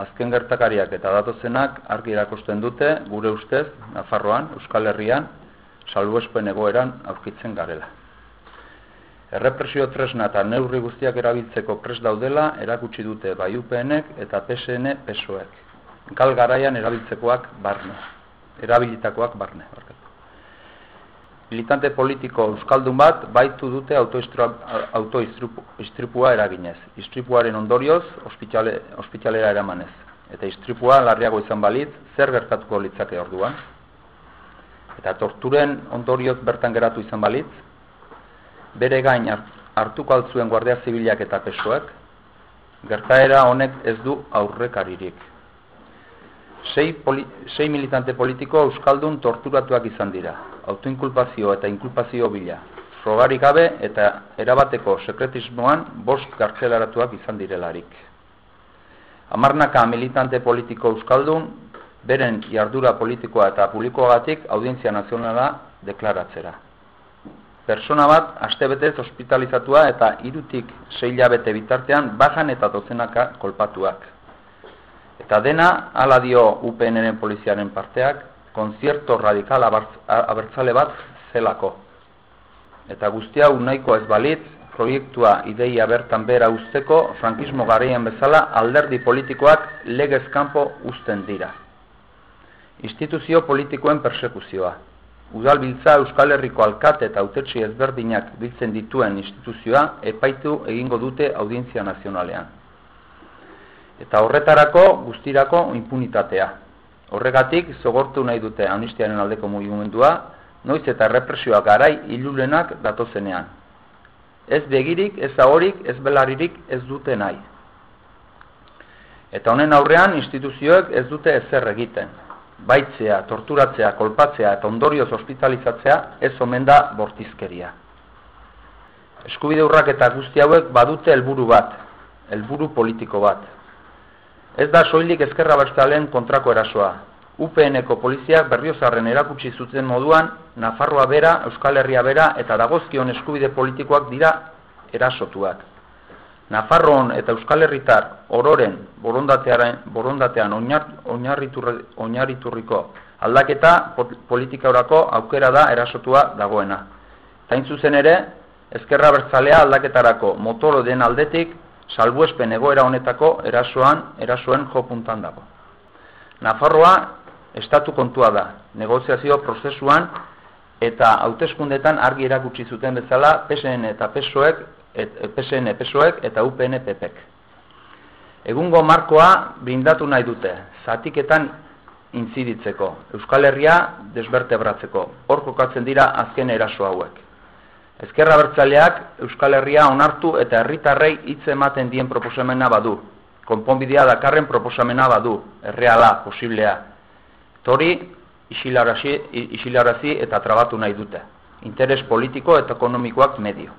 azken gertakariak eta datozenak argi erakusten dute gure ustez Nafarroan, Euskal Herrian, salbuespen egoeran aurkitzen garela. Errepresio tresna eta neurri guztiak erabiltzeko pres daudela erakutsi dute bai UPNek eta PSN PSOek. Gal garaian erabiltzekoak barne. Erabilitakoak barne. Militante politiko euskaldun bat baitu dute autoistripua eraginez. Istripuaren ondorioz ospitale, ospitalera eramanez. Eta istripua larriago izan balitz, zer gertatuko litzake orduan? Eta torturen ondorioz bertan geratu izan balitz, bere gain hartuko altzuen guardia zibilak eta pesoek, gertaera honek ez du aurrekaririk. Sei, poli, sei militante politiko euskaldun torturatuak izan dira, autoinkulpazio eta inkulpazio bila, frogarik gabe eta erabateko sekretismoan bost gartzelaratuak izan direlarik. Amarnaka militante politiko euskaldun, beren jardura politikoa eta publikoagatik audientzia nazionala deklaratzera. Persona bat, astebetez hospitalizatua eta irutik seilabete bitartean bajan eta dozenaka kolpatuak. Eta dena, ala dio UPNren poliziaren parteak, konzierto radikal abertzale bat zelako. Eta guztia unaiko ez balitz, proiektua ideia bertan bera usteko, frankismo gareien bezala alderdi politikoak legez kanpo usten dira. Instituzio politikoen persekuzioa udalbiltza Euskal Herriko alkate eta autetxi ezberdinak biltzen dituen instituzioa epaitu egingo dute audientzia nazionalean. Eta horretarako guztirako impunitatea. Horregatik zogortu nahi dute amnistiaren aldeko mugimendua, noiz eta represioak garai ilulenak datozenean. Ez begirik, ez ahorik, ez belaririk ez dute nahi. Eta honen aurrean instituzioek ez dute ezer egiten baitzea, torturatzea, kolpatzea eta ondorioz hospitalizatzea ez omen da bortizkeria. Eskubide urrak eta guzti hauek badute helburu bat, helburu politiko bat. Ez da soilik ezkerra bertzalen kontrako erasoa. UPN-eko poliziak berriozarren erakutsi zuten moduan, Nafarroa bera, Euskal Herria bera eta dagozkion eskubide politikoak dira erasotuak. Nafarroan eta Euskal Herritar ororen borondatean oinarriturriko aldaketa politikaurako aukera da erasotua dagoena. Tain zuzen ere, ezkerra bertzalea aldaketarako motoro den aldetik salbuespen egoera honetako erasoan erasoen jopuntan dago. Nafarroa estatu kontua da, negoziazio prozesuan eta hauteskundetan argi erakutsi zuten bezala PSN eta PSOek et, PSN PSOek eta UPN PPek. Egungo markoa brindatu nahi dute, zatiketan intziditzeko, Euskal Herria desbertebratzeko, hor kokatzen dira azken eraso hauek. Ezkerra bertzaleak Euskal Herria onartu eta herritarrei hitz ematen dien proposamena badu. Konponbidea dakarren proposamena badu, erreala, posiblea. Tori, isilarazi, isilarazi eta trabatu nahi dute. Interes politiko eta ekonomikoak medio.